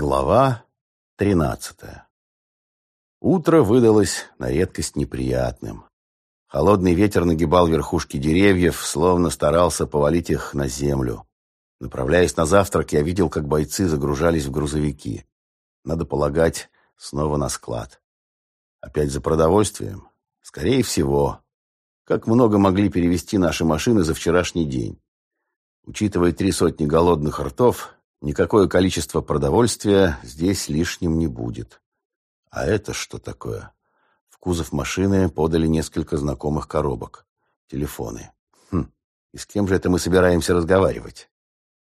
Глава тринадцатая. Утро выдалось на редкость неприятным. Холодный ветер нагибал верхушки деревьев, словно старался повалить их на землю. Направляясь на завтрак, я видел, как бойцы загружались в грузовики. Надо полагать, снова на склад. Опять за продовольствием? Скорее всего. Как много могли перевести наши машины за вчерашний день? Учитывая три сотни голодных ртов, Никакое количество продовольствия здесь лишним не будет. А это что такое? В кузов машины подали несколько знакомых коробок. Телефоны. Хм, и с кем же это мы собираемся разговаривать?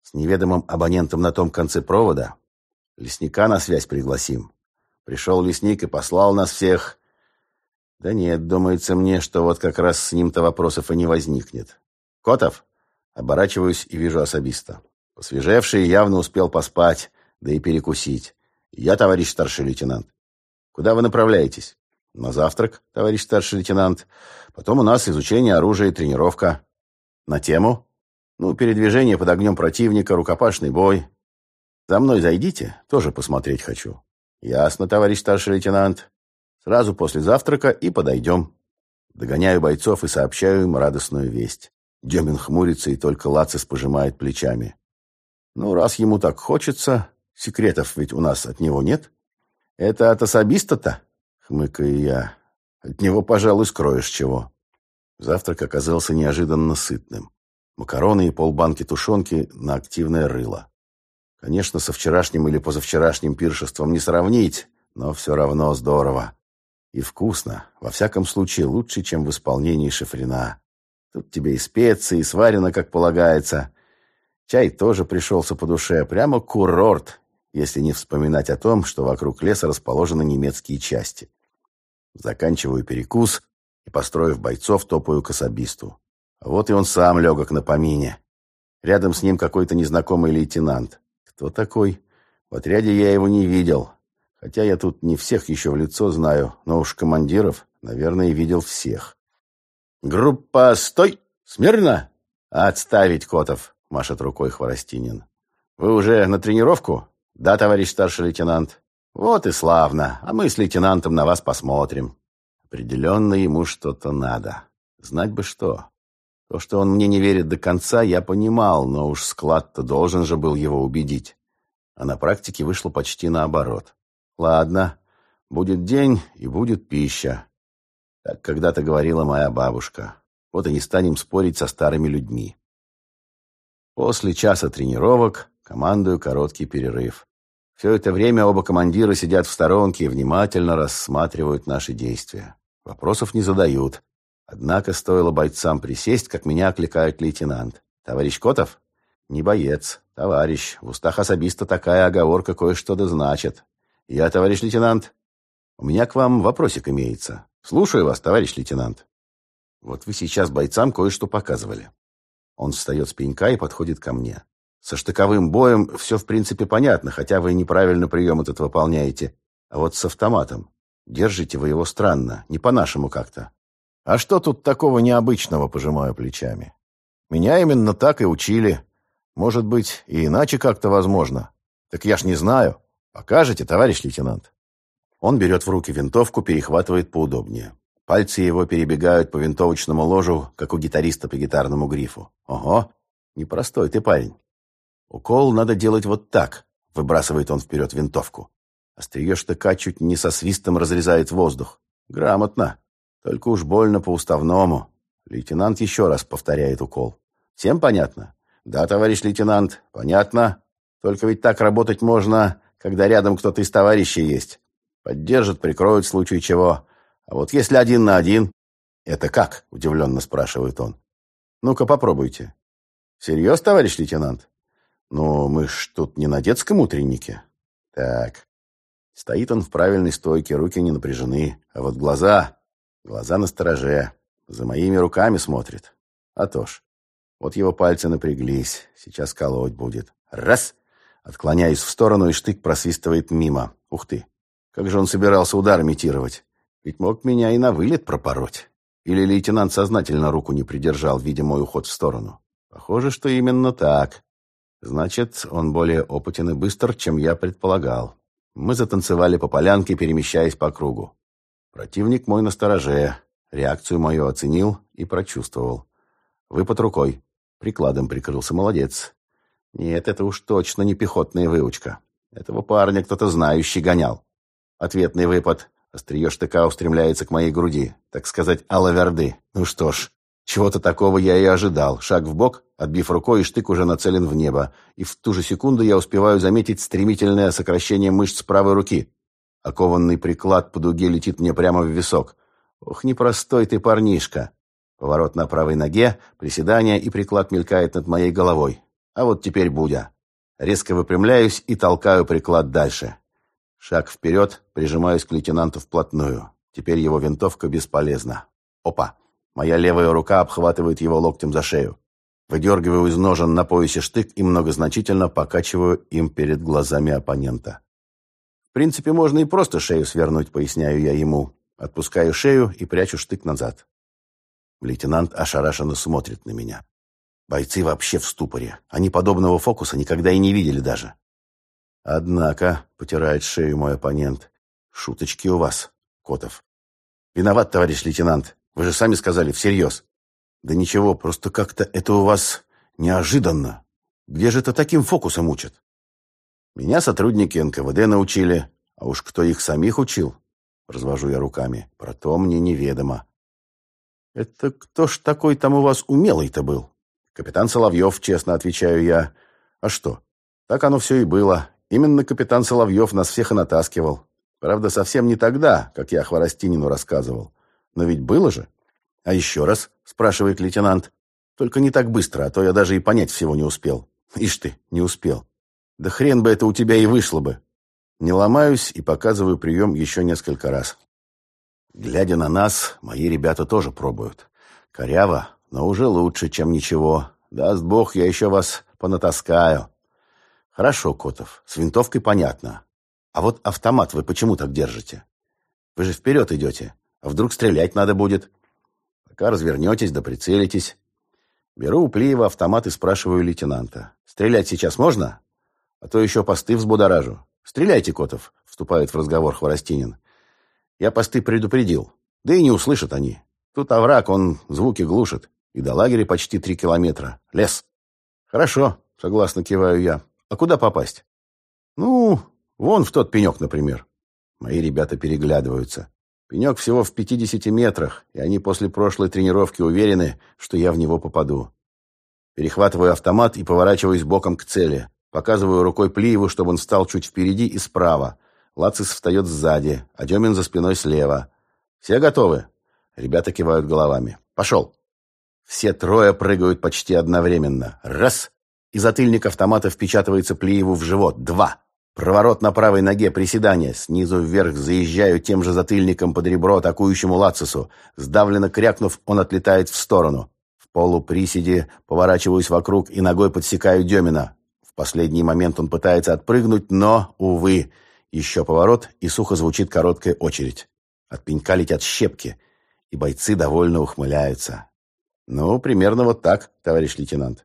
С неведомым абонентом на том конце провода? Лесника на связь пригласим. Пришел лесник и послал нас всех. Да нет, думается мне, что вот как раз с ним-то вопросов и не возникнет. Котов? Оборачиваюсь и вижу особиста. Посвежевший явно успел поспать, да и перекусить. Я, товарищ старший лейтенант. Куда вы направляетесь? На завтрак, товарищ старший лейтенант. Потом у нас изучение оружия и тренировка. На тему? Ну, передвижение под огнем противника, рукопашный бой. За мной зайдите, тоже посмотреть хочу. Ясно, товарищ старший лейтенант. Сразу после завтрака и подойдем. Догоняю бойцов и сообщаю им радостную весть. Демин хмурится и только Лацис пожимает плечами. Ну, раз ему так хочется, секретов ведь у нас от него нет. Это от особиста-то, хмыкаю я. От него, пожалуй, скроешь чего. Завтрак оказался неожиданно сытным. Макароны и полбанки тушенки на активное рыло. Конечно, со вчерашним или позавчерашним пиршеством не сравнить, но все равно здорово. И вкусно. Во всяком случае, лучше, чем в исполнении шифрена. Тут тебе и специи, и сварено, как полагается. Чай тоже пришелся по душе. Прямо курорт, если не вспоминать о том, что вокруг леса расположены немецкие части. Заканчиваю перекус и, построив бойцов, топаю к особисту. Вот и он сам легок на помине. Рядом с ним какой-то незнакомый лейтенант. Кто такой? В отряде я его не видел. Хотя я тут не всех еще в лицо знаю, но уж командиров, наверное, видел всех. «Группа, стой! Смирно! Отставить, Котов!» — машет рукой Хворостинин. «Вы уже на тренировку?» «Да, товарищ старший лейтенант». «Вот и славно. А мы с лейтенантом на вас посмотрим». Определенно ему что-то надо. Знать бы что. То, что он мне не верит до конца, я понимал, но уж склад-то должен же был его убедить. А на практике вышло почти наоборот. Ладно, будет день и будет пища. Так когда-то говорила моя бабушка. Вот и не станем спорить со старыми людьми. После часа тренировок командую короткий перерыв. Все это время оба командира сидят в сторонке и внимательно рассматривают наши действия. Вопросов не задают. Однако стоило бойцам присесть, как меня окликает лейтенант. «Товарищ Котов?» «Не боец. Товарищ. В устах особиста такая оговорка кое-что да значит. Я, товарищ лейтенант. У меня к вам вопросик имеется. Слушаю вас, товарищ лейтенант». Вот вы сейчас бойцам кое-что показывали. Он встает с пенька и подходит ко мне. Со штыковым боем все в принципе понятно, хотя вы неправильно прием этот выполняете. А вот с автоматом. Держите вы его странно, не по-нашему как-то. А что тут такого необычного, пожимаю плечами? Меня именно так и учили. Может быть, и иначе как-то возможно. Так я ж не знаю. Покажете, товарищ лейтенант? Он берет в руки винтовку, перехватывает поудобнее. Пальцы его перебегают по винтовочному ложу, как у гитариста по гитарному грифу. Ого, непростой ты парень. Укол надо делать вот так, выбрасывает он вперед винтовку. Острие штыка чуть не со свистом разрезает воздух. Грамотно. Только уж больно по-уставному. Лейтенант еще раз повторяет укол. Всем понятно? Да, товарищ лейтенант, понятно. Только ведь так работать можно, когда рядом кто-то из товарищей есть. Поддержат, прикроют в случае чего. А вот если один на один... Это как? Удивленно спрашивает он. Ну-ка попробуйте. Серьез, товарищ лейтенант? Ну, мы ж тут не на детском утреннике. Так. Стоит он в правильной стойке, руки не напряжены. А вот глаза... Глаза на стороже. За моими руками смотрит. А то ж. Вот его пальцы напряглись. Сейчас колоть будет. Раз! Отклоняюсь в сторону, и штык просвистывает мимо. Ух ты! Как же он собирался удар имитировать? Ведь мог меня и на вылет пропороть. Или лейтенант сознательно руку не придержал, видя мой уход в сторону. Похоже, что именно так. Значит, он более опытен и быстр, чем я предполагал. Мы затанцевали по полянке, перемещаясь по кругу. Противник мой настороже. Реакцию мою оценил и прочувствовал. Выпад рукой. Прикладом прикрылся. Молодец. Нет, это уж точно не пехотная выучка. Этого парня кто-то знающий гонял. Ответный выпад. Острие штыка устремляется к моей груди. Так сказать, алаверды. Ну что ж, чего-то такого я и ожидал. Шаг в бок, отбив рукой, и штык уже нацелен в небо. И в ту же секунду я успеваю заметить стремительное сокращение мышц правой руки. Окованный приклад по дуге летит мне прямо в висок. Ох, непростой ты парнишка. Поворот на правой ноге, приседание, и приклад мелькает над моей головой. А вот теперь Будя. Резко выпрямляюсь и толкаю приклад дальше. Шаг вперед, прижимаюсь к лейтенанту вплотную. Теперь его винтовка бесполезна. Опа! Моя левая рука обхватывает его локтем за шею. Выдергиваю из ножен на поясе штык и многозначительно покачиваю им перед глазами оппонента. В принципе, можно и просто шею свернуть, поясняю я ему. Отпускаю шею и прячу штык назад. Лейтенант ошарашенно смотрит на меня. Бойцы вообще в ступоре. Они подобного фокуса никогда и не видели даже. Однако, потирает шею мой оппонент, шуточки у вас, Котов. Виноват, товарищ лейтенант. Вы же сами сказали, всерьез. Да ничего, просто как-то это у вас неожиданно. Где же это таким фокусом учат? Меня сотрудники НКВД научили, а уж кто их самих учил, развожу я руками, про то мне неведомо. Это кто ж такой там у вас умелый-то был? «Капитан Соловьев», — честно отвечаю я. «А что? Так оно все и было. Именно капитан Соловьев нас всех и натаскивал. Правда, совсем не тогда, как я Хворостинину рассказывал. Но ведь было же». «А еще раз?» — спрашивает лейтенант. «Только не так быстро, а то я даже и понять всего не успел». «Ишь ты, не успел. Да хрен бы это у тебя и вышло бы». Не ломаюсь и показываю прием еще несколько раз. Глядя на нас, мои ребята тоже пробуют. Коряво, но уже лучше, чем ничего. Даст Бог, я еще вас понатаскаю. Хорошо, Котов, с винтовкой понятно. А вот автомат вы почему так держите? Вы же вперед идете. А вдруг стрелять надо будет? Пока развернетесь да прицелитесь. Беру у Плиева автомат и спрашиваю лейтенанта. Стрелять сейчас можно? А то еще посты взбудоражу. Стреляйте, Котов, вступает в разговор Хворостинин. Я посты предупредил. Да и не услышат они. Тут овраг, он звуки глушит. И до лагеря почти три километра. Лес. Хорошо, согласно киваю я. А куда попасть? Ну, вон в тот пенек, например. Мои ребята переглядываются. Пенек всего в 50 метрах, и они после прошлой тренировки уверены, что я в него попаду. Перехватываю автомат и поворачиваюсь боком к цели. Показываю рукой Плиеву, чтобы он встал чуть впереди и справа. Лацис встает сзади, а Демин за спиной слева. «Все готовы?» Ребята кивают головами. «Пошел!» Все трое прыгают почти одновременно. Раз! И затыльник автомата впечатывается Плиеву в живот. Два! Проворот на правой ноге, приседание. Снизу вверх заезжаю тем же затыльником под ребро атакующему Лацису. Сдавленно крякнув, он отлетает в сторону. В полуприседе поворачиваюсь вокруг и ногой подсекаю Демина. В последний момент он пытается отпрыгнуть, но, увы, еще поворот, и сухо звучит короткая очередь. От пенька летят щепки, и бойцы довольно ухмыляются. Ну, примерно вот так, товарищ лейтенант.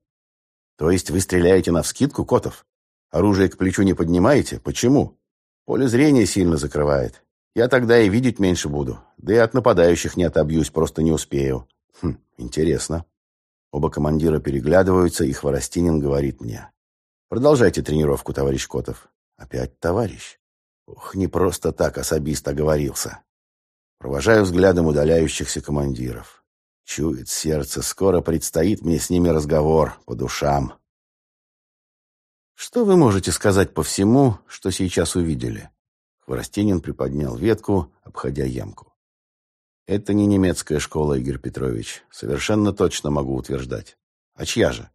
То есть вы стреляете навскидку, Котов? Оружие к плечу не поднимаете? Почему? Поле зрения сильно закрывает. Я тогда и видеть меньше буду. Да и от нападающих не отобьюсь, просто не успею. Хм, интересно. Оба командира переглядываются, и Хворостинин говорит мне. Продолжайте тренировку, товарищ Котов. Опять товарищ. Ох, не просто так особист оговорился. Провожаю взглядом удаляющихся командиров. Чует сердце, скоро предстоит мне с ними разговор по душам. Что вы можете сказать по всему, что сейчас увидели? Хворостенин приподнял ветку, обходя ямку. Это не немецкая школа, Игорь Петрович. Совершенно точно могу утверждать. А чья же?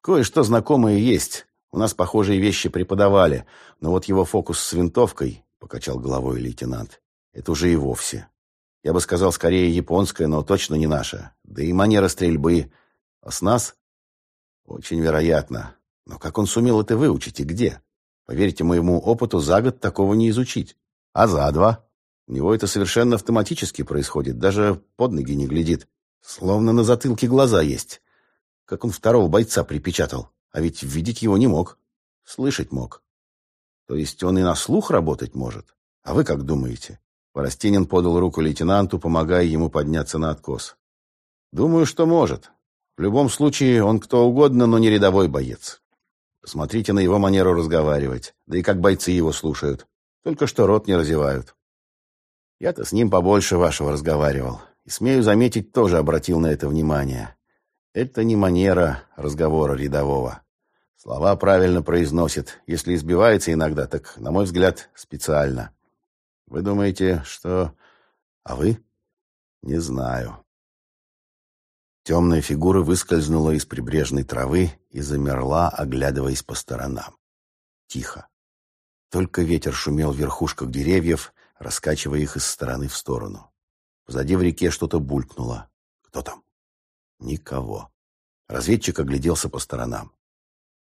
Кое-что знакомое есть. У нас похожие вещи преподавали. Но вот его фокус с винтовкой, покачал головой лейтенант, это уже и вовсе. Я бы сказал, скорее японская, но точно не наша. Да и манера стрельбы. А с нас? Очень вероятно. Но как он сумел это выучить и где? Поверьте моему опыту, за год такого не изучить. А за два? У него это совершенно автоматически происходит, даже под ноги не глядит. Словно на затылке глаза есть. Как он второго бойца припечатал. А ведь видеть его не мог. Слышать мог. То есть он и на слух работать может? А вы как думаете? Поростенин подал руку лейтенанту, помогая ему подняться на откос. Думаю, что может. В любом случае, он кто угодно, но не рядовой боец. Посмотрите на его манеру разговаривать, да и как бойцы его слушают. Только что рот не разевают. Я-то с ним побольше вашего разговаривал. И, смею заметить, тоже обратил на это внимание. Это не манера разговора рядового. Слова правильно произносит. Если избивается иногда, так, на мой взгляд, специально. Вы думаете, что... А вы? Не знаю. Темная фигура выскользнула из прибрежной травы и замерла, оглядываясь по сторонам. Тихо. Только ветер шумел в верхушках деревьев, раскачивая их из стороны в сторону. Позади в реке что-то булькнуло. Кто там? Никого. Разведчик огляделся по сторонам.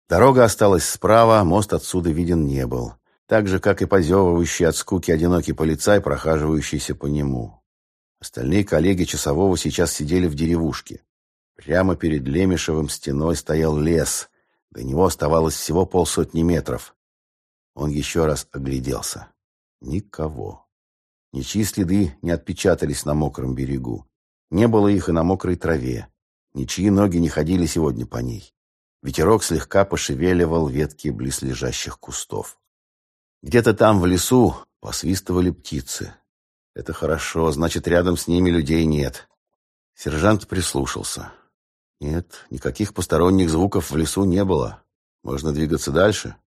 Дорога осталась справа, мост отсюда виден не был так же, как и позевывающий от скуки одинокий полицай, прохаживающийся по нему. Остальные коллеги часового сейчас сидели в деревушке. Прямо перед Лемешевым стеной стоял лес. До него оставалось всего полсотни метров. Он еще раз огляделся. Никого. Ничьи следы не отпечатались на мокром берегу. Не было их и на мокрой траве. Ничьи ноги не ходили сегодня по ней. Ветерок слегка пошевеливал ветки близлежащих кустов. Где-то там, в лесу, посвистывали птицы. Это хорошо, значит, рядом с ними людей нет. Сержант прислушался. Нет, никаких посторонних звуков в лесу не было. Можно двигаться дальше.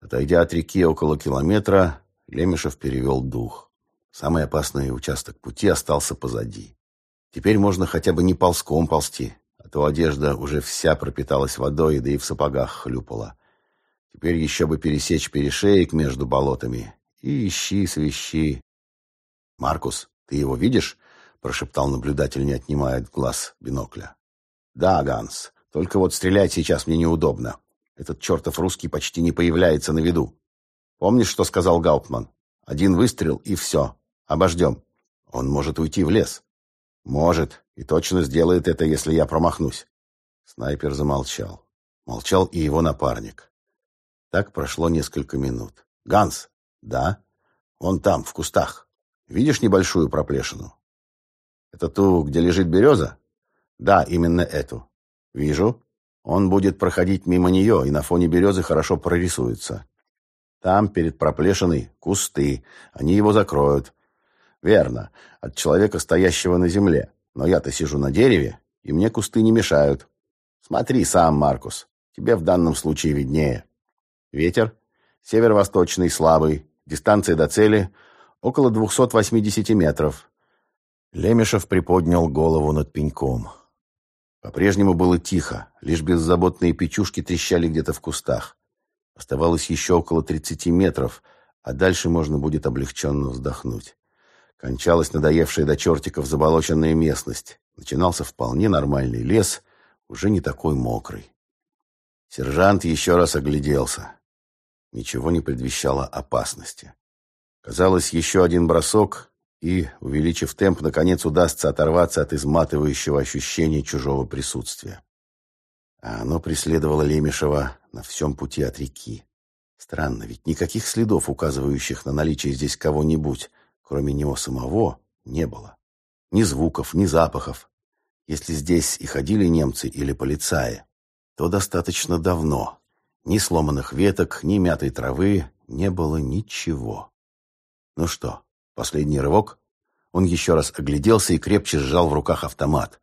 Отойдя от реки около километра, Лемешев перевел дух. Самый опасный участок пути остался позади. Теперь можно хотя бы не ползком ползти, а то одежда уже вся пропиталась водой, да и в сапогах хлюпала. Теперь еще бы пересечь перешеек между болотами. И ищи, свищи. «Маркус, ты его видишь?» — прошептал наблюдатель, не отнимая глаз бинокля. «Да, Ганс. Только вот стрелять сейчас мне неудобно. Этот чертов русский почти не появляется на виду. Помнишь, что сказал Гауптман? Один выстрел и все. Обождем. Он может уйти в лес. Может. И точно сделает это, если я промахнусь. Снайпер замолчал. Молчал и его напарник. Так прошло несколько минут. «Ганс!» «Да?» «Он там, в кустах. Видишь небольшую проплешину?» «Это ту, где лежит береза?» «Да, именно эту». «Вижу. Он будет проходить мимо нее, и на фоне березы хорошо прорисуется. Там, перед проплешиной, кусты. Они его закроют». «Верно. От человека, стоящего на земле. Но я-то сижу на дереве, и мне кусты не мешают. Смотри сам, Маркус. Тебе в данном случае виднее». Ветер северо-восточный, слабый. Дистанция до цели около 280 метров. Лемешев приподнял голову над пеньком. По-прежнему было тихо, лишь беззаботные печушки трещали где-то в кустах. Оставалось еще около 30 метров, а дальше можно будет облегченно вздохнуть. Кончалась надоевшая до чертиков заболоченная местность. Начинался вполне нормальный лес, уже не такой мокрый. Сержант еще раз огляделся. Ничего не предвещало опасности. Казалось, еще один бросок, и, увеличив темп, наконец удастся оторваться от изматывающего ощущения чужого присутствия. А оно преследовало Лемешева на всем пути от реки. Странно, ведь никаких следов, указывающих на наличие здесь кого-нибудь, кроме него самого, не было. Ни звуков, ни запахов. Если здесь и ходили немцы или полицаи, то достаточно давно, ни сломанных веток, ни мятой травы, не было ничего. Ну что, последний рывок? Он еще раз огляделся и крепче сжал в руках автомат.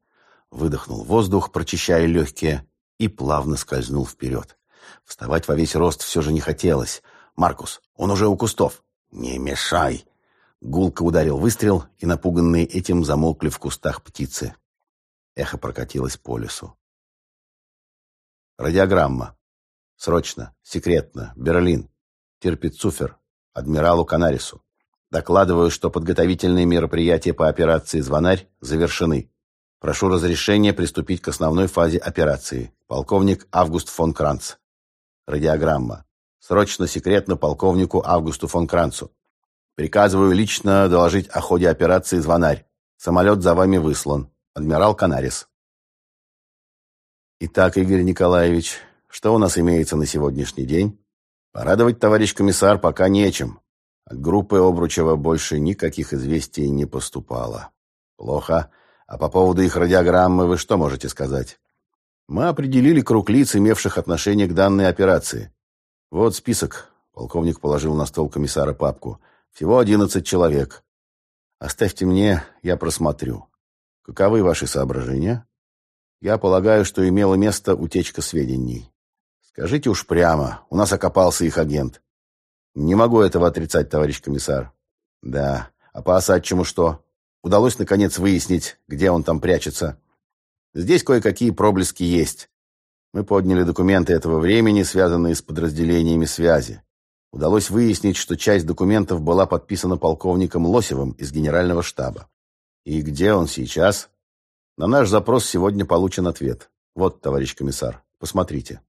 Выдохнул воздух, прочищая легкие, и плавно скользнул вперед. Вставать во весь рост все же не хотелось. «Маркус, он уже у кустов!» «Не мешай!» Гулко ударил выстрел, и напуганные этим замолкли в кустах птицы. Эхо прокатилось по лесу. Радиограмма. Срочно, секретно, Берлин. Терпицуфер, адмиралу Канарису. Докладываю, что подготовительные мероприятия по операции «Звонарь» завершены. Прошу разрешения приступить к основной фазе операции. Полковник Август фон Кранц. Радиограмма. Срочно, секретно полковнику Августу фон Кранцу. Приказываю лично доложить о ходе операции «Звонарь». Самолет за вами выслан. Адмирал Канарис. Итак, Игорь Николаевич, Что у нас имеется на сегодняшний день? Порадовать, товарищ комиссар, пока нечем. От группы Обручева больше никаких известий не поступало. Плохо. А по поводу их радиограммы вы что можете сказать? Мы определили круг лиц, имевших отношение к данной операции. Вот список. Полковник положил на стол комиссара папку. Всего одиннадцать человек. Оставьте мне, я просмотрю. Каковы ваши соображения? Я полагаю, что имела место утечка сведений. Скажите уж прямо, у нас окопался их агент. Не могу этого отрицать, товарищ комиссар. Да, а по Осадчему что? Удалось, наконец, выяснить, где он там прячется. Здесь кое-какие проблески есть. Мы подняли документы этого времени, связанные с подразделениями связи. Удалось выяснить, что часть документов была подписана полковником Лосевым из генерального штаба. И где он сейчас? На наш запрос сегодня получен ответ. Вот, товарищ комиссар, посмотрите.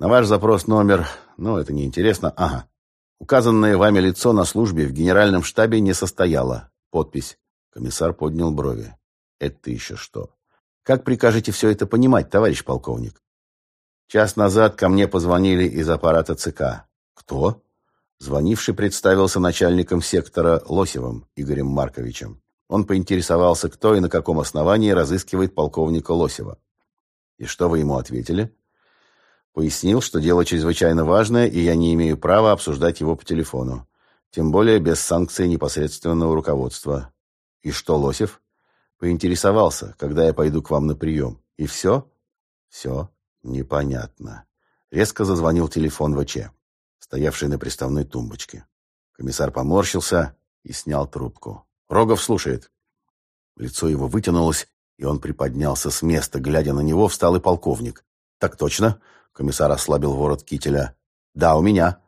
На ваш запрос номер, ну, это неинтересно, ага. Указанное вами лицо на службе в генеральном штабе не состояло. Подпись. Комиссар поднял брови. Это еще что? Как прикажете все это понимать, товарищ полковник? Час назад ко мне позвонили из аппарата ЦК. Кто? Звонивший представился начальником сектора Лосевым Игорем Марковичем. Он поинтересовался, кто и на каком основании разыскивает полковника Лосева. И что вы ему ответили? Пояснил, что дело чрезвычайно важное, и я не имею права обсуждать его по телефону. Тем более без санкции непосредственного руководства. И что, Лосев? Поинтересовался, когда я пойду к вам на прием. И все? Все непонятно. Резко зазвонил телефон ВЧ, стоявший на приставной тумбочке. Комиссар поморщился и снял трубку. Рогов слушает. Лицо его вытянулось, и он приподнялся с места. Глядя на него, встал и полковник. «Так точно?» Комиссар ослабил ворот кителя. «Да, у меня.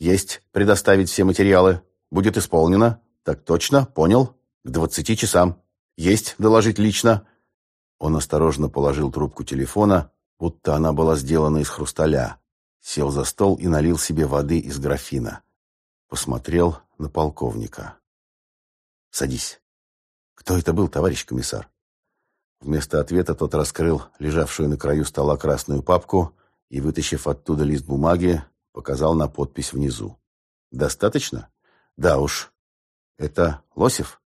Есть предоставить все материалы. Будет исполнено. Так точно, понял. К двадцати часам. Есть доложить лично». Он осторожно положил трубку телефона, будто она была сделана из хрусталя. Сел за стол и налил себе воды из графина. Посмотрел на полковника. Садись. Кто это был, товарищ комиссар? Вместо ответа тот раскрыл лежавшую на краю стола красную папку и, вытащив оттуда лист бумаги, показал на подпись внизу. «Достаточно?» «Да уж. Это Лосев?»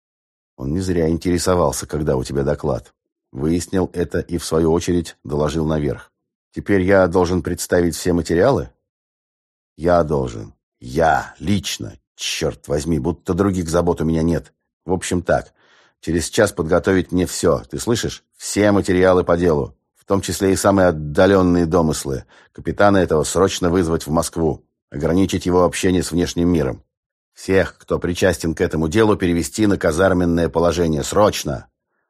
Он не зря интересовался, когда у тебя доклад. Выяснил это и, в свою очередь, доложил наверх. «Теперь я должен представить все материалы?» «Я должен. Я. Лично. Черт возьми, будто других забот у меня нет. В общем так, через час подготовить мне все, ты слышишь? Все материалы по делу, том числе и самые отдаленные домыслы. Капитана этого срочно вызвать в Москву, ограничить его общение с внешним миром. Всех, кто причастен к этому делу, перевести на казарменное положение. Срочно!»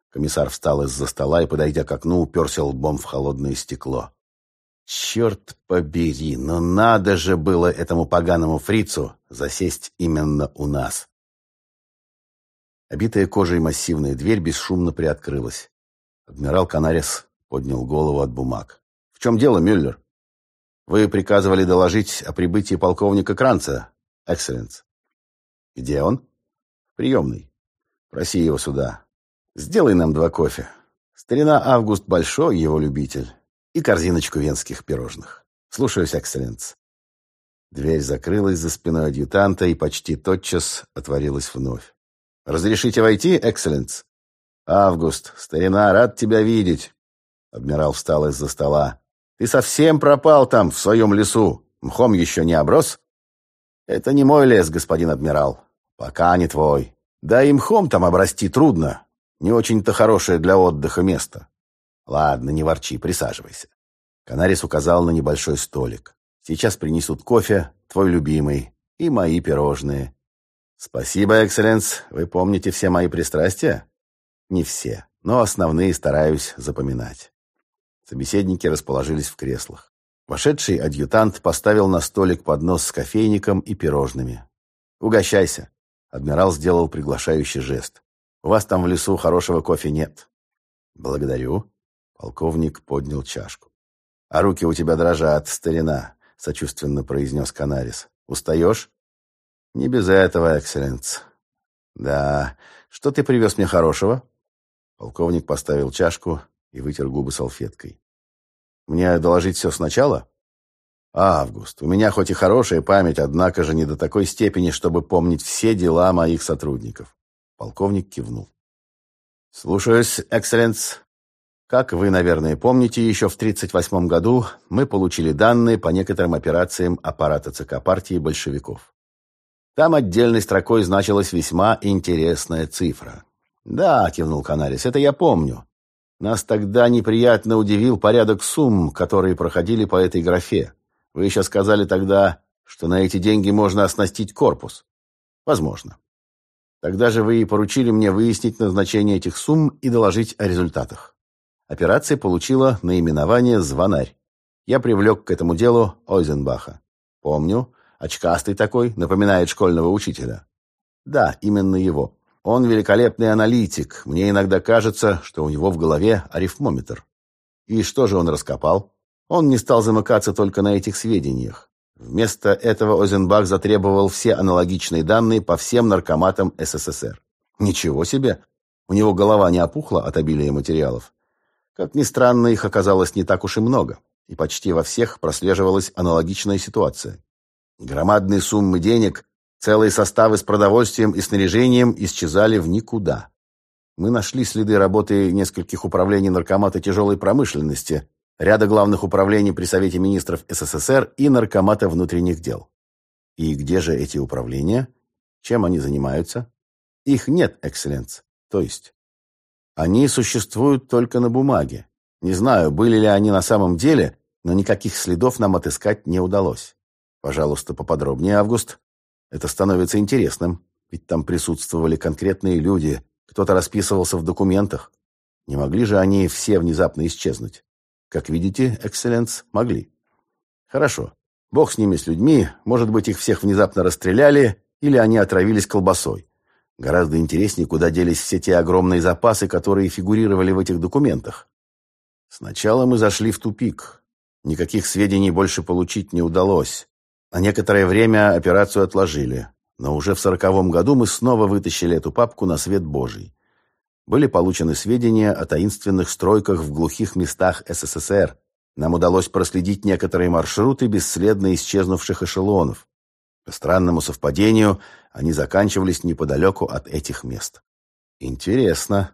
Комиссар встал из-за стола и, подойдя к окну, уперся лбом в холодное стекло. «Черт побери, но надо же было этому поганому фрицу засесть именно у нас!» Обитая кожей массивная дверь бесшумно приоткрылась. Адмирал Канарес поднял голову от бумаг. «В чем дело, Мюллер? Вы приказывали доложить о прибытии полковника Кранца, экселленс. Где он? В приемной. Проси его сюда. Сделай нам два кофе. Старина Август большой его любитель. И корзиночку венских пирожных. Слушаюсь, экселленс». Дверь закрылась за спиной адъютанта и почти тотчас отворилась вновь. «Разрешите войти, экселленс?» «Август, старина, рад тебя видеть!» Адмирал встал из-за стола. «Ты совсем пропал там, в своем лесу. Мхом еще не оброс?» «Это не мой лес, господин адмирал. Пока не твой. Да и мхом там обрасти трудно. Не очень-то хорошее для отдыха место». «Ладно, не ворчи, присаживайся». Канарис указал на небольшой столик. «Сейчас принесут кофе, твой любимый, и мои пирожные. «Спасибо, экселленс. Вы помните все мои пристрастия?» «Не все, но основные стараюсь запоминать». Собеседники расположились в креслах. Вошедший адъютант поставил на столик поднос с кофейником и пирожными. «Угощайся!» Адмирал сделал приглашающий жест. «У вас там в лесу хорошего кофе нет». «Благодарю». Полковник поднял чашку. «А руки у тебя дрожат, старина», — сочувственно произнес Канарис. «Устаешь?» «Не без этого, экселленс». «Да. Что ты привез мне хорошего?» Полковник поставил чашку и вытер губы салфеткой. «Мне доложить все сначала?» Август. У меня хоть и хорошая память, однако же не до такой степени, чтобы помнить все дела моих сотрудников. Полковник кивнул. Слушаюсь, экселленс. Как вы, наверное, помните, еще в 1938 году мы получили данные по некоторым операциям аппарата ЦК партии большевиков. Там отдельной строкой значилась весьма интересная цифра. «Да», — кивнул Канарис, — «это я помню. Нас тогда неприятно удивил порядок сумм, которые проходили по этой графе. Вы еще сказали тогда, что на эти деньги можно оснастить корпус. Возможно. Тогда же вы и поручили мне выяснить назначение этих сумм и доложить о результатах. Операция получила наименование «Звонарь». Я привлек к этому делу Ойзенбаха. Помню, очкастый такой, напоминает школьного учителя. Да, именно его. Он великолепный аналитик. Мне иногда кажется, что у него в голове арифмометр. И что же он раскопал? Он не стал замыкаться только на этих сведениях. Вместо этого Озенбах затребовал все аналогичные данные по всем наркоматам СССР. Ничего себе! У него голова не опухла от обилия материалов. Как ни странно, их оказалось не так уж и много, и почти во всех прослеживалась аналогичная ситуация. Громадные суммы денег, целые составы с продовольствием и снаряжением исчезали в никуда. Мы нашли следы работы нескольких управлений наркомата тяжелой промышленности, ряда главных управлений при Совете министров СССР и Наркомата внутренних дел. И где же эти управления? Чем они занимаются? Их нет, экселленс. То есть, они существуют только на бумаге. Не знаю, были ли они на самом деле, но никаких следов нам отыскать не удалось. Пожалуйста, поподробнее, Август. Это становится интересным, ведь там присутствовали конкретные люди, кто-то расписывался в документах. Не могли же они все внезапно исчезнуть? Как видите, экселленс, могли. Хорошо. Бог с ними, с людьми. Может быть, их всех внезапно расстреляли, или они отравились колбасой. Гораздо интереснее, куда делись все те огромные запасы, которые фигурировали в этих документах. Сначала мы зашли в тупик. Никаких сведений больше получить не удалось. На некоторое время операцию отложили. Но уже в сороковом году мы снова вытащили эту папку на свет Божий были получены сведения о таинственных стройках в глухих местах СССР. Нам удалось проследить некоторые маршруты бесследно исчезнувших эшелонов. По странному совпадению, они заканчивались неподалеку от этих мест. Интересно.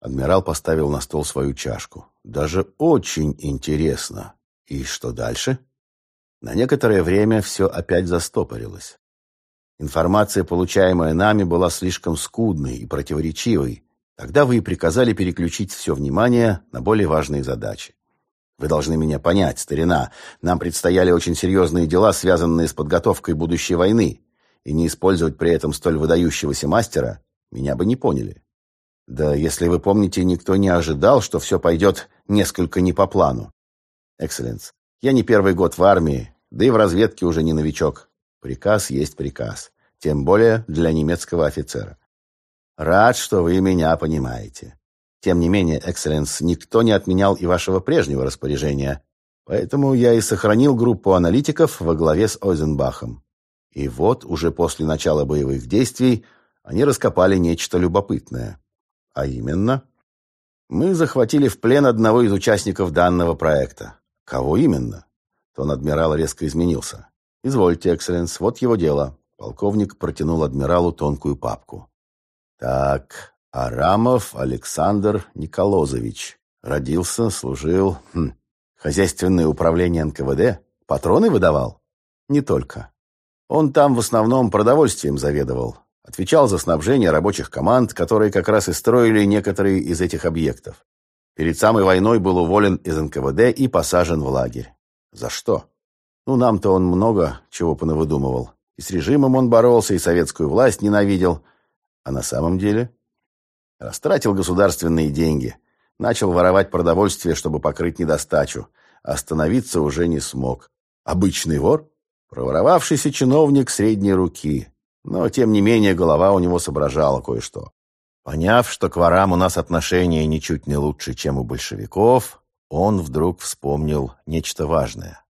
Адмирал поставил на стол свою чашку. Даже очень интересно. И что дальше? На некоторое время все опять застопорилось. Информация, получаемая нами, была слишком скудной и противоречивой, Тогда вы и приказали переключить все внимание на более важные задачи. Вы должны меня понять, старина. Нам предстояли очень серьезные дела, связанные с подготовкой будущей войны. И не использовать при этом столь выдающегося мастера меня бы не поняли. Да, если вы помните, никто не ожидал, что все пойдет несколько не по плану. Экселленс, я не первый год в армии, да и в разведке уже не новичок. Приказ есть приказ. Тем более для немецкого офицера. Рад, что вы меня понимаете. Тем не менее, экселленс, никто не отменял и вашего прежнего распоряжения, поэтому я и сохранил группу аналитиков во главе с Ойзенбахом. И вот, уже после начала боевых действий, они раскопали нечто любопытное. А именно, мы захватили в плен одного из участников данного проекта. Кого именно? Тон адмирала резко изменился. «Извольте, экселленс, вот его дело». Полковник протянул адмиралу тонкую папку. Так, Арамов Александр Николозович. Родился, служил... Хм, хозяйственное управление НКВД? Патроны выдавал? Не только. Он там в основном продовольствием заведовал. Отвечал за снабжение рабочих команд, которые как раз и строили некоторые из этих объектов. Перед самой войной был уволен из НКВД и посажен в лагерь. За что? Ну, нам-то он много чего понавыдумывал. И с режимом он боролся, и советскую власть ненавидел. А на самом деле? Растратил государственные деньги. Начал воровать продовольствие, чтобы покрыть недостачу. Остановиться уже не смог. Обычный вор? Проворовавшийся чиновник средней руки. Но, тем не менее, голова у него соображала кое-что. Поняв, что к ворам у нас отношения ничуть не лучше, чем у большевиков, он вдруг вспомнил нечто важное.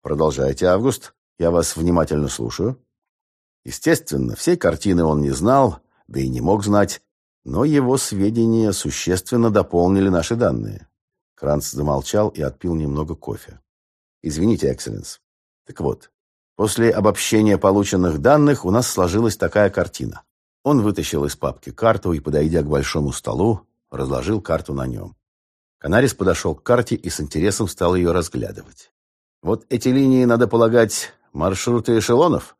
Продолжайте, Август. Я вас внимательно слушаю. Естественно, всей картины он не знал, да и не мог знать, но его сведения существенно дополнили наши данные. Кранц замолчал и отпил немного кофе. «Извините, экселленс, Так вот, после обобщения полученных данных у нас сложилась такая картина. Он вытащил из папки карту и, подойдя к большому столу, разложил карту на нем. Канарис подошел к карте и с интересом стал ее разглядывать. Вот эти линии, надо полагать, маршруты эшелонов?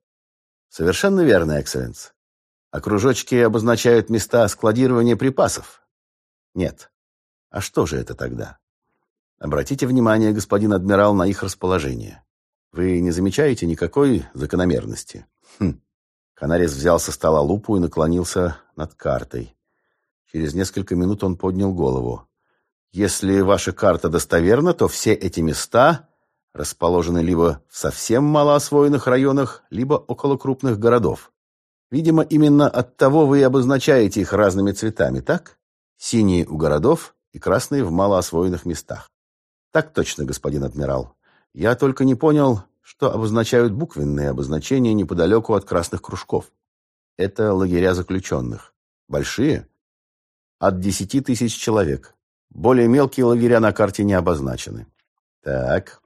Совершенно верно, экселленс. А кружочки обозначают места складирования припасов? Нет. А что же это тогда? Обратите внимание, господин адмирал, на их расположение. Вы не замечаете никакой закономерности? Хм. Канарис взял со стола лупу и наклонился над картой. Через несколько минут он поднял голову. Если ваша карта достоверна, то все эти места расположены либо в совсем малоосвоенных районах, либо около крупных городов. Видимо, именно от того вы и обозначаете их разными цветами, так? Синие у городов и красные в малоосвоенных местах. Так точно, господин адмирал. Я только не понял, что обозначают буквенные обозначения неподалеку от красных кружков. Это лагеря заключенных. Большие? От десяти тысяч человек. Более мелкие лагеря на карте не обозначены. Так.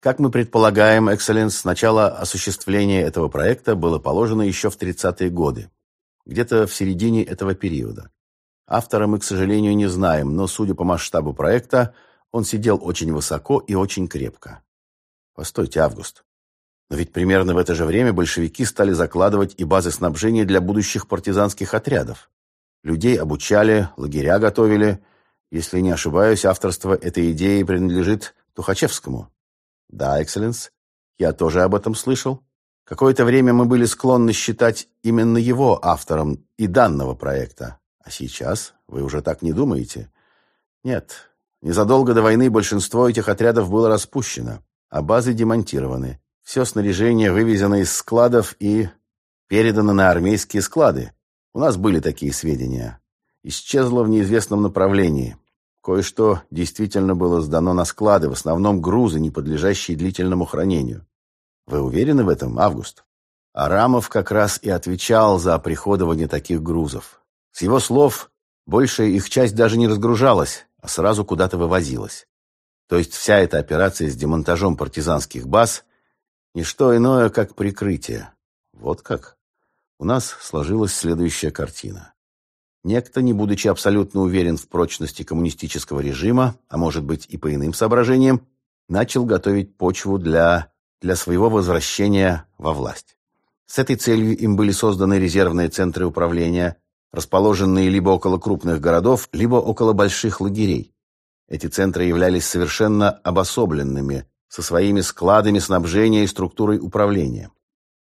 Как мы предполагаем, Экселленс, начало осуществления этого проекта было положено еще в 30-е годы. Где-то в середине этого периода. Автора мы, к сожалению, не знаем, но, судя по масштабу проекта, он сидел очень высоко и очень крепко. Постойте, Август. Но ведь примерно в это же время большевики стали закладывать и базы снабжения для будущих партизанских отрядов. Людей обучали, лагеря готовили. Если не ошибаюсь, авторство этой идеи принадлежит Тухачевскому. Да, экселленс, я тоже об этом слышал. Какое-то время мы были склонны считать именно его автором и данного проекта. А сейчас вы уже так не думаете? Нет, незадолго до войны большинство этих отрядов было распущено а базы демонтированы. Все снаряжение вывезено из складов и передано на армейские склады. У нас были такие сведения. Исчезло в неизвестном направлении. Кое-что действительно было сдано на склады, в основном грузы, не подлежащие длительному хранению. Вы уверены в этом, Август? Арамов как раз и отвечал за приходование таких грузов. С его слов, большая их часть даже не разгружалась, а сразу куда-то вывозилась. То есть вся эта операция с демонтажом партизанских баз – не что иное, как прикрытие. Вот как. У нас сложилась следующая картина. Некто, не будучи абсолютно уверен в прочности коммунистического режима, а может быть и по иным соображениям, начал готовить почву для, для своего возвращения во власть. С этой целью им были созданы резервные центры управления, расположенные либо около крупных городов, либо около больших лагерей. Эти центры являлись совершенно обособленными, со своими складами снабжения и структурой управления.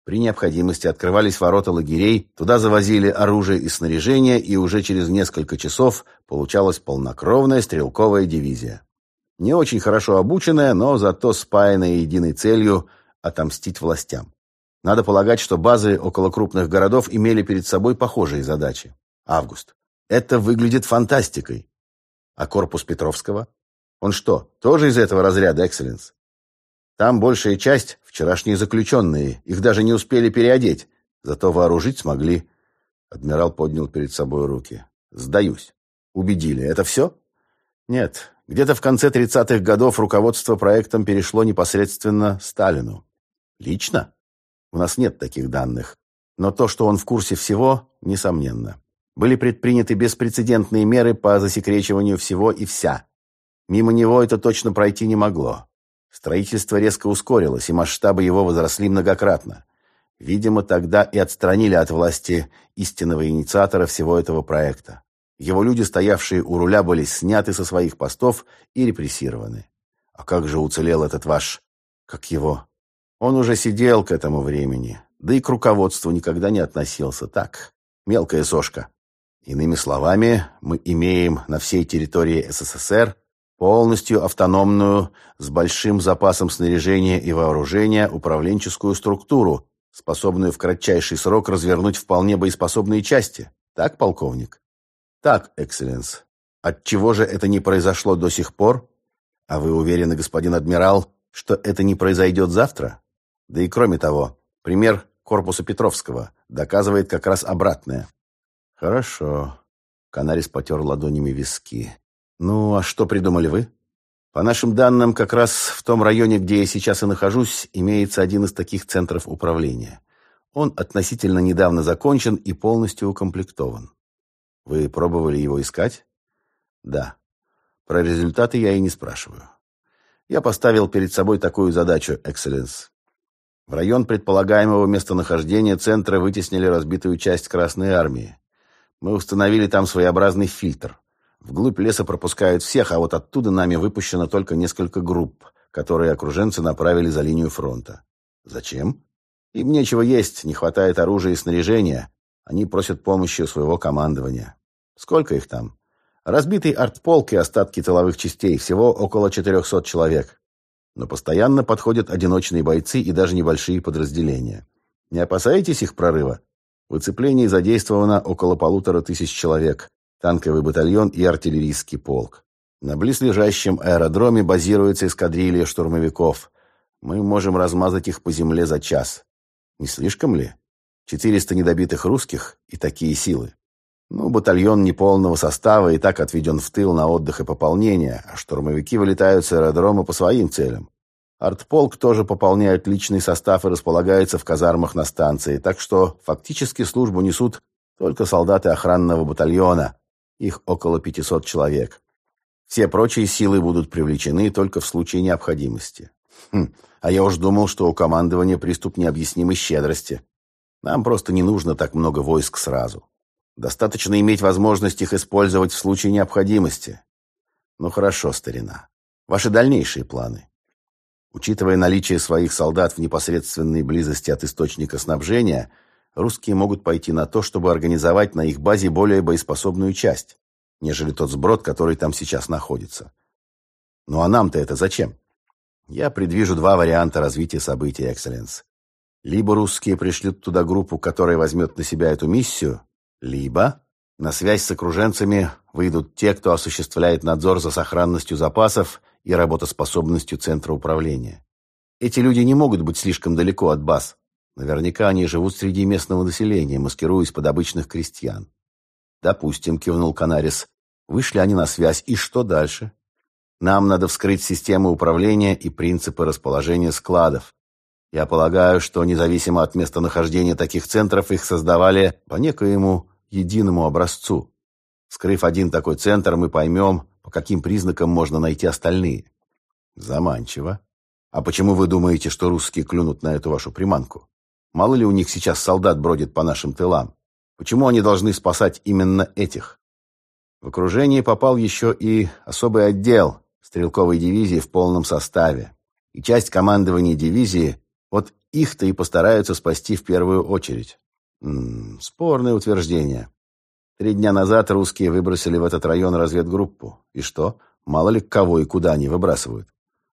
При необходимости открывались ворота лагерей, туда завозили оружие и снаряжение, и уже через несколько часов получалась полнокровная стрелковая дивизия. Не очень хорошо обученная, но зато спаянная единой целью отомстить властям. Надо полагать, что базы около крупных городов имели перед собой похожие задачи. Август. Это выглядит фантастикой. А корпус Петровского? Он что, тоже из этого разряда, экселленс? Там большая часть – вчерашние заключенные. Их даже не успели переодеть. Зато вооружить смогли. Адмирал поднял перед собой руки. Сдаюсь. Убедили. Это все? Нет. Где-то в конце 30-х годов руководство проектом перешло непосредственно Сталину. Лично? У нас нет таких данных. Но то, что он в курсе всего, несомненно. Были предприняты беспрецедентные меры по засекречиванию всего и вся. Мимо него это точно пройти не могло. Строительство резко ускорилось, и масштабы его возросли многократно. Видимо, тогда и отстранили от власти истинного инициатора всего этого проекта. Его люди, стоявшие у руля, были сняты со своих постов и репрессированы. А как же уцелел этот ваш... как его? Он уже сидел к этому времени, да и к руководству никогда не относился. Так, мелкая сошка. Иными словами, мы имеем на всей территории СССР полностью автономную, с большим запасом снаряжения и вооружения управленческую структуру, способную в кратчайший срок развернуть вполне боеспособные части. Так, полковник? Так, экселленс. Отчего же это не произошло до сих пор? А вы уверены, господин адмирал, что это не произойдет завтра? Да и кроме того, пример корпуса Петровского доказывает как раз обратное. «Хорошо». Канарис потер ладонями виски. «Ну, а что придумали вы?» По нашим данным, как раз в том районе, где я сейчас и нахожусь, имеется один из таких центров управления. Он относительно недавно закончен и полностью укомплектован. Вы пробовали его искать? Да. Про результаты я и не спрашиваю. Я поставил перед собой такую задачу, Экселленс. В район предполагаемого местонахождения центра вытеснили разбитую часть Красной Армии. Мы установили там своеобразный фильтр. Вглубь леса пропускают всех, а вот оттуда нами выпущено только несколько групп, которые окруженцы направили за линию фронта. Зачем? Им нечего есть, не хватает оружия и снаряжения. Они просят помощи у своего командования. Сколько их там? Разбитый артполк и остатки тыловых частей, всего около 400 человек. Но постоянно подходят одиночные бойцы и даже небольшие подразделения. Не опасаетесь их прорыва? В выцеплении задействовано около полутора тысяч человек танковый батальон и артиллерийский полк. На близлежащем аэродроме базируется эскадрилья штурмовиков. Мы можем размазать их по земле за час. Не слишком ли? 400 недобитых русских и такие силы. Ну, батальон неполного состава и так отведен в тыл на отдых и пополнение, а штурмовики вылетают с аэродрома по своим целям. Артполк тоже пополняет личный состав и располагается в казармах на станции, так что фактически службу несут только солдаты охранного батальона, их около 500 человек. Все прочие силы будут привлечены только в случае необходимости. Хм, а я уж думал, что у командования приступ необъяснимой щедрости. Нам просто не нужно так много войск сразу. Достаточно иметь возможность их использовать в случае необходимости. Ну хорошо, старина. Ваши дальнейшие планы. Учитывая наличие своих солдат в непосредственной близости от источника снабжения – русские могут пойти на то, чтобы организовать на их базе более боеспособную часть, нежели тот сброд, который там сейчас находится. Ну а нам-то это зачем? Я предвижу два варианта развития событий, Экселленс. Либо русские пришлют туда группу, которая возьмет на себя эту миссию, либо на связь с окруженцами выйдут те, кто осуществляет надзор за сохранностью запасов и работоспособностью центра управления. Эти люди не могут быть слишком далеко от баз, Наверняка они живут среди местного населения, маскируясь под обычных крестьян. Допустим, кивнул Канарис. Вышли они на связь, и что дальше? Нам надо вскрыть систему управления и принципы расположения складов. Я полагаю, что независимо от местонахождения таких центров, их создавали по некоему единому образцу. Вскрыв один такой центр, мы поймем, по каким признакам можно найти остальные. Заманчиво. А почему вы думаете, что русские клюнут на эту вашу приманку? Мало ли у них сейчас солдат бродит по нашим тылам? Почему они должны спасать именно этих? В окружение попал еще и особый отдел стрелковой дивизии в полном составе. И часть командования дивизии, вот их-то и постараются спасти в первую очередь. М -м, спорное утверждение. Три дня назад русские выбросили в этот район разведгруппу. И что? Мало ли кого и куда они выбрасывают.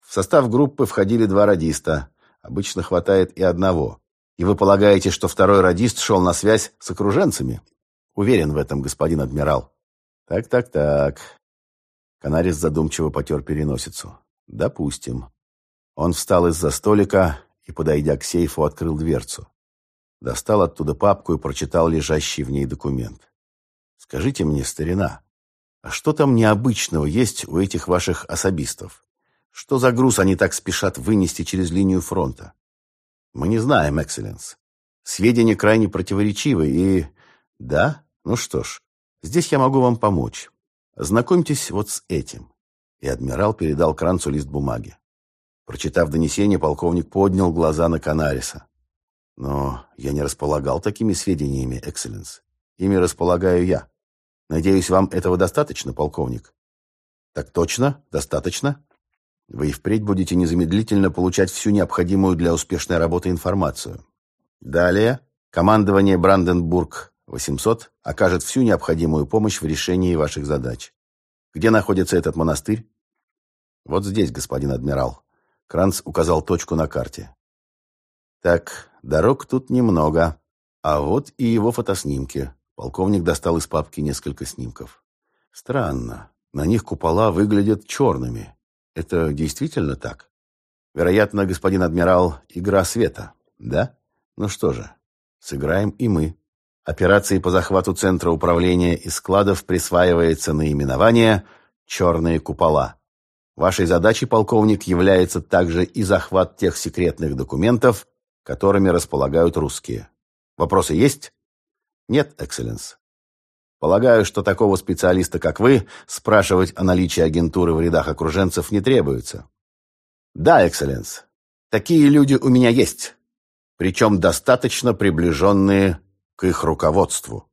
В состав группы входили два радиста. Обычно хватает и одного. И вы полагаете, что второй радист шел на связь с окруженцами? Уверен в этом, господин адмирал. Так, так, так. Канарис задумчиво потер переносицу. Допустим. Он встал из-за столика и, подойдя к сейфу, открыл дверцу. Достал оттуда папку и прочитал лежащий в ней документ. Скажите мне, старина, а что там необычного есть у этих ваших особистов? Что за груз они так спешат вынести через линию фронта? Мы не знаем, Экселленс. Сведения крайне противоречивы и... Да? Ну что ж, здесь я могу вам помочь. Знакомьтесь вот с этим. И адмирал передал Кранцу лист бумаги. Прочитав донесение, полковник поднял глаза на Канариса. Но я не располагал такими сведениями, Экселленс. Ими располагаю я. Надеюсь, вам этого достаточно, полковник? Так точно? Достаточно? Вы и впредь будете незамедлительно получать всю необходимую для успешной работы информацию. Далее, командование Бранденбург-800 окажет всю необходимую помощь в решении ваших задач. Где находится этот монастырь? Вот здесь, господин адмирал. Кранц указал точку на карте. Так, дорог тут немного. А вот и его фотоснимки. Полковник достал из папки несколько снимков. Странно. На них купола выглядят черными. Это действительно так? Вероятно, господин адмирал, игра света, да? Ну что же, сыграем и мы. Операции по захвату центра управления и складов присваивается наименование «Черные купола». Вашей задачей, полковник, является также и захват тех секретных документов, которыми располагают русские. Вопросы есть? Нет, экселленс. Полагаю, что такого специалиста, как вы, спрашивать о наличии агентуры в рядах окруженцев не требуется. Да, экселленс. Такие люди у меня есть. Причем достаточно приближенные к их руководству.